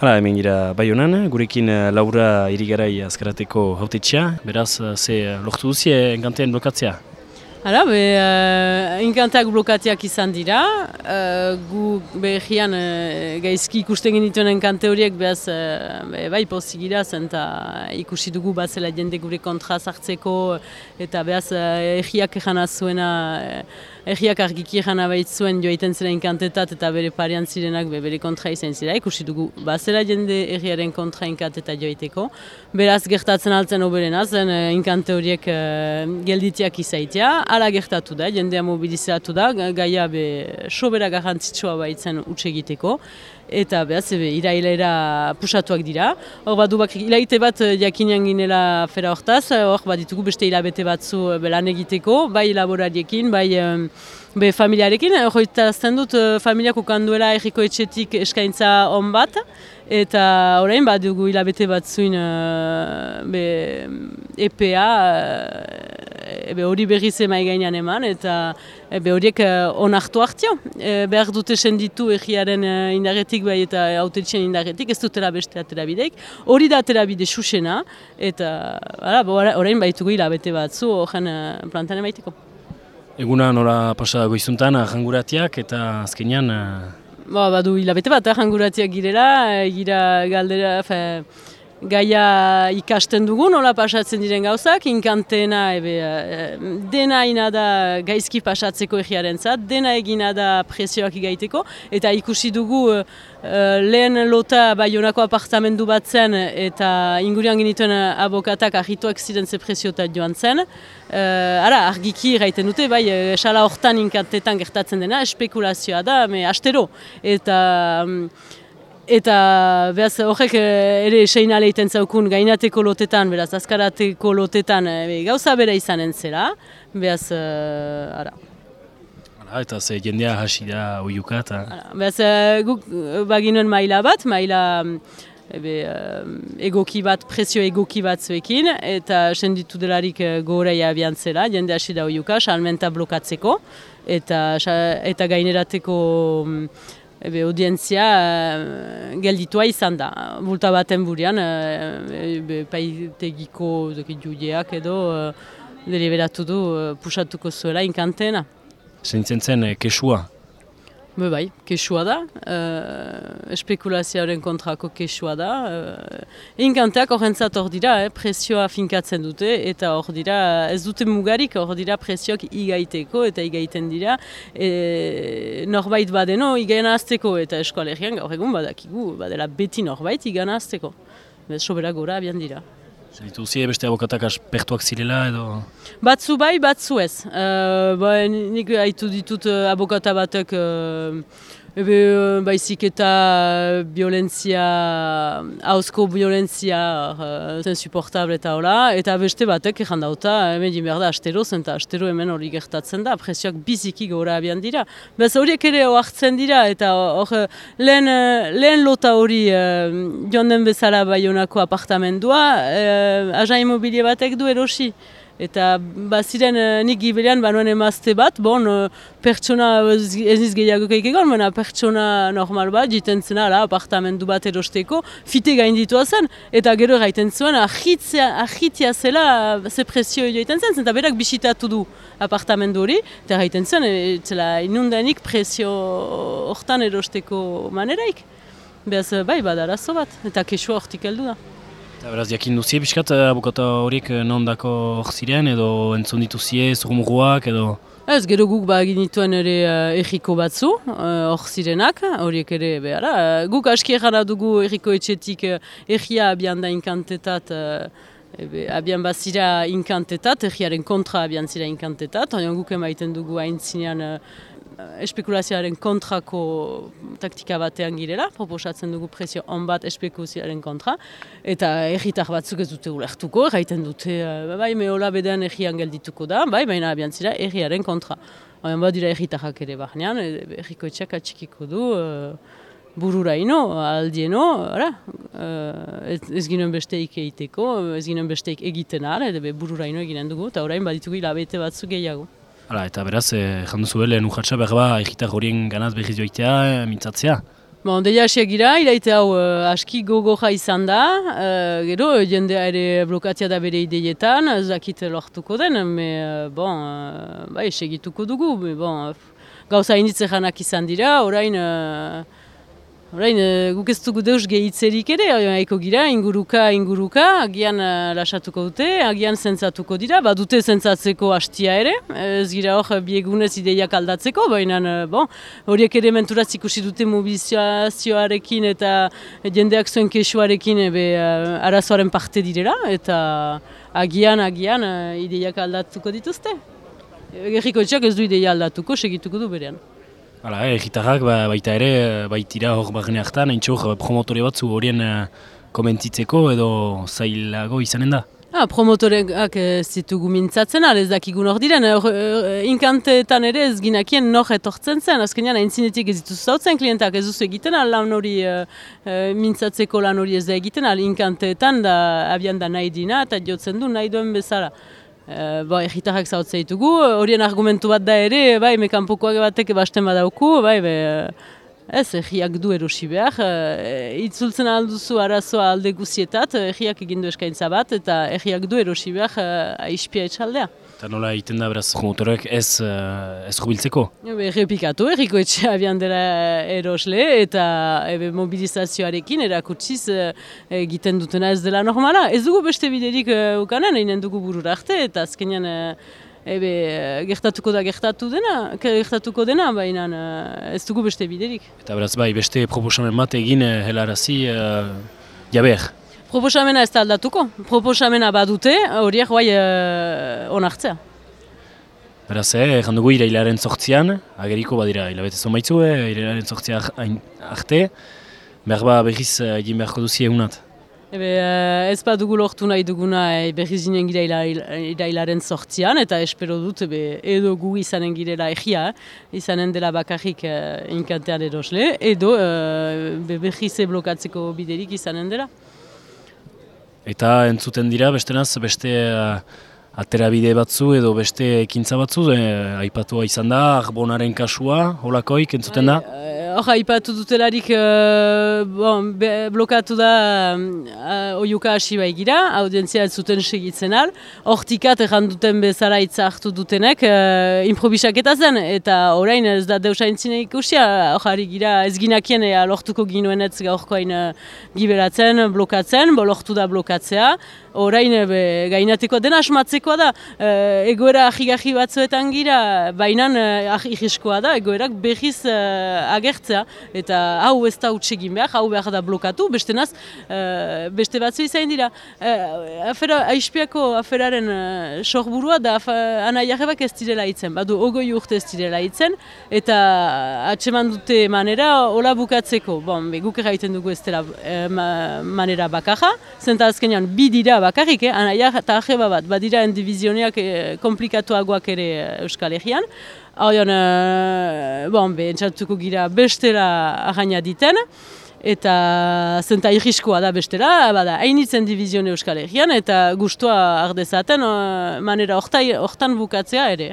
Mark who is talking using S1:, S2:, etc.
S1: Hala, hemen gira bai honan, gurekin eh, Laura irigarai azkarateko hautetxea, beraz, eh, ze eh, lortu duzie enkantean blokatzea?
S2: Hala, be, uh, inkantak blokatiak izan dira, uh, gu behian uh, gaizki ikusten genituen enkante horiek behaz uh, be, bai pozigira zen eta ikusi dugu bazela jende gure kontra sartzeko eta behaz uh, egiak ezan zuena Egiak argiki jana zuen joaiten zela inkantetat eta bere parean zirenak be, bere kontra izan zira. Ikusi dugu, bazela jende egiaren kontra inkanteta joaiteko. Beraz gertatzen altzen oberen azen, eh, inkante horiek uh, gelditiak izaitea. Hala gertatu da, jendea mobilizatu da, gaia be, sobera garrantzitsua baitzen utxe egiteko eta behaz, ebe, irailera pusatuak dira. Hor bat dubak, ilaite bat eh, jakinean ginela fera hortaz, hor bat ditugu beste hilabete batzu belan egiteko, bai laborariekin, bai be, familiarekin. Hor dut familiak ukanduela erriko etxetik eskaintza on bat, eta orain bat dugu hilabete batzuin be, EPA, ebe hori berriz emai gainean eman, eta ebe horiek uh, onartu hartio. E, behar dute senditu egiaren indarretik bai eta autetxen indarretik, ez dutela beste aterabideik. Hori da aterabide susena, eta orain baitugu hilabete batzu horren plantan emaiteko.
S1: Eguna nora pasadago izuntan, janguratiak eta azkenean...
S2: Ba, badu hilabete bat, janguratiak girela, gira galdera, fe, gaia ikasten dugu, nola pasatzen diren gauzak, inkantena, ebe, eh, dena ina da gaizki pasatzeko egiaren zat, dena egina da presioak igaiteko, eta ikusi dugu uh, lehen lota baionako apartamendu bat zen, eta ingurian genituen abokatak ahituak ziren ze presiotat joan zen. Uh, ara, argiki gaiten dute, bai, esala hortan inkantetan gertatzen dena, espekulazioa da, me astero, eta... Um, Eta behaz horrek eh, ere sein aleiten zaukun gainateko lotetan, beraz azkarateko lotetan e, gauza bera izanen zela, behaz, uh, ara.
S1: Hala, eta ze jendea hasi da oiuka eta...
S2: Behaz guk baginuen maila bat, maila ebe, egoki bat, presio egoki bat zuekin, eta senditu delarik goreia abian zela, jende hasi da oiuka, salmenta blokatzeko, eta, eta gainerateko... Ebe, audientzia uh, gelditua izan da. Bulta baten burian, uh, paitegiko judeak edo uh, deliberatu du uh, pusatuko zuela inkantena.
S1: Zeintzen zen, kesua?
S2: Be bai, kesua da, uh, espekulazioaren kontrako kesua da. Uh, Inkanteak horrentzat hor dira, eh, presioa finkatzen dute, eta hor dira, ez dute mugarik, hor dira presioak igaiteko eta igaiten dira. E, norbait badeno, igana azteko, eta eskoalegian gaur egun badakigu, badela beti norbait igana azteko. Sobera gora abian dira.
S1: Zeritu zi, beste abokatak aspertuak zirela edo?
S2: Batzu bai, batzu ez. Uh, ba, nik haitu ditut uh, abokata batek uh, ebe, uh, baizik eta violentzia, hausko violentzia uh, zen supportable eta hola, eta beste batek egin dauta, hemen di merda astero zen, eta astero hemen hori gertatzen da, presioak biziki gora abian dira. Bez horiek ere oartzen dira, eta hor lehen, lehen lota hori uh, jonden bezala baionako apartamendua, uh, aja immobilie batek du erosi. Eta baziren uh, nik gibelean banuen emazte bat, bon, uh, pertsona ez niz gehiago egon, baina pertsona normal bat, jiten zena, apartamendu bat erosteko, fite gain ditua zen, eta gero gaiten zuen, ahitia zela, ze presio joiten zen, eta berak bisitatu du apartamendu hori, eta gaiten zuen, e, zela inundanik presio hortan erosteko maneraik. Beaz, bai, badarazo bat, eta kesua hortik heldu da.
S1: Beraz, jakin duzie biskat, eh, abokata horiek eh, non dako hor ziren, edo entzun dituzie, zurumuruak, edo...
S2: Ez, gero guk ba ginituen ere uh, erriko batzu, hor zirenak, horiek ere behar. guk aski errara dugu erriko etxetik uh, erria abian da inkantetat, uh, abian bazira inkantetat, erriaren kontra abian zira inkantetat, hori guk emaiten dugu hain zinean Eh, espekulazioaren kontrako taktika batean girela, proposatzen dugu presio on bat espekulazioaren kontra, eta erritar batzuk ez dute ulertuko, erraiten dute, uh, bai, mehola bedean errian geldituko da, bai, baina abiantzira erriaren kontra. Bat dira erritarrak ere bahnean, erriko etxak atxikiko du, uh, burura ino, aldieno, ara, uh, ez, ginen besteik egiteko, ez ginen besteik egiten ara, edo burura ino eginen dugu, eta orain baditugu hilabete batzuk gehiago.
S1: Hala, eta beraz, eh, jandu zuen lehen urratxa behar ba, egitar horien ganaz behiz joitea, eh, mintzatzea?
S2: Bon, deia gira, iraite hau uh, aski gogoja izan da, uh, gero jendea ere blokatzea da bere ideietan, zakit lortuko den, me, uh, bon, uh, bai, segituko dugu, me, bon, gauza initze janak izan dira, orain, Horain, uh, guk ez dugu deus gehitzerik ere, haiko gira, inguruka, inguruka, agian uh, lasatuko dute, agian zentzatuko dira, ba dute zentzatzeko hastia ere, ez gira hor biegunez ideiak aldatzeko, baina bon, horiek ere menturaz ikusi dute mobilizazioarekin eta jendeak zuen kesuarekin ebe uh, arazoaren parte direla, eta agian, agian uh, ideiak aldatuko dituzte. Gerriko ez du ideia aldatuko, segituko du berean.
S1: Hala, eh, gitarrak ba, baita ere, baitira hor bagene hartan, hain txok promotore batzu horien uh, komentitzeko edo zailago izanen da?
S2: Ah, promotoreak ez ditugu mintzatzen, ez dakigun hor diren, inkantetan ere ez ginakien nor etortzen zen, azkenean aintzinetik ez dituz zautzen klientak ez duzu egiten, lan hori mintzatzeko lan hori ez da egiten, al inkantetan da abian da nahi dina eta jotzen du nahi duen bezala. Uh, ba, egitarrak zautza ditugu, horien argumentu bat da ere, bai, mekanpokoak batek basten badauku, bai, be, ez, egiak du erosi behar, uh, itzultzen alduzu arazoa alde guzietat, egiak egindu eskaintza bat, eta egiak du erosi behar uh, aispia etxaldea.
S1: Eta nola egiten da beraz promotorek ez, uh, ez jubiltzeko?
S2: Errepikatu, erriko etxe abian dela erosle eta ebe, mobilizazioarekin erakutsiz egiten dutena ez dela normala. Ez dugu beste biderik uh, ukanen, einen dugu burura arte eta azkenean ebe, gertatuko da gertatu dena, gertatuko dena, baina ez dugu beste biderik.
S1: Eta beraz bai, beste proposamen bat egin helarazi uh, jabeak?
S2: Proposamena ez da aldatuko. Proposamena badute, horiek guai uh, onartzea.
S1: Beraz, eh, egin dugu irailaren sortzian, ageriko badira hilabete zonbaitzu, eh, irailaren sortzian arte, behar ba behiz eh, egin beharko duzi egunat.
S2: Ebe, uh, ez badugu lortu nahi duguna e, behiz ginen gira irailaren sortzian, eta espero dut ebe, edo gu izanen girela egia, izanen dela bakarrik uh, inkantean erosle, edo uh, behiz blokatzeko biderik izanen dela.
S1: Eta entzuten dira, beste naz, beste uh, aterabide batzu edo beste ekintza batzu, eh, aipatua izan da, arbonaren kasua, holakoik entzuten da?
S2: Bai, hor haipatu dutelarik uh, bon, blokatu da uh, oiuka hasi baigira, audientzia ez zuten segitzen al. Hortikat egan duten bezala hitza hartu dutenek uh, improvisaketa zen, eta orain ez da deusa entzine ikusia, hori gira ez ginakien ea lortuko ginuen ez gaurkoain uh, giberatzen, blokatzen, bo lortu da blokatzea. Orain be, gainateko dena asmatzekoa da, uh, egoera ahigahi batzuetan gira, baina uh, da, egoerak behiz uh, eta hau ez da utxegin behar, hau behar da blokatu, beste naz, uh, beste batzu izan dira. Uh, afera, aispiako aferaren uh, sorburua da afa, ana jarrebak ez direla itzen, badu ogoi urte ez direla itzen, eta atseman dute manera hola bukatzeko. Bon, guk erraiten dugu ez dela manera bakarra, zenta azkenean bi dira bakarrik, eh? ana eta bat, badira endivizioneak eh, komplikatuagoak ere Euskal Herrian, Horion, uh, bon, be, entzatuko gira bestela arraina diten, eta zenta irriskoa da bestela, bada, hainitzen divizione Euskal Herrian, eta gustua ardezaten uh, manera hortan bukatzea ere.